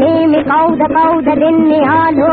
نہیں مکاؤ دکاؤ دھن نہ ہو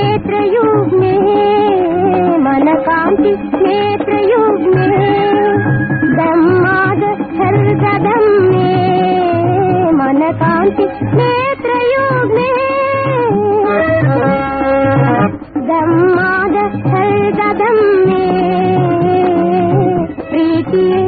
नेत्रयुग्मे मनकान्ति नेत्रयुग् दम्मादं मे मनकान्ति नेत्रयुग्ने दम्मादं मे प्रीति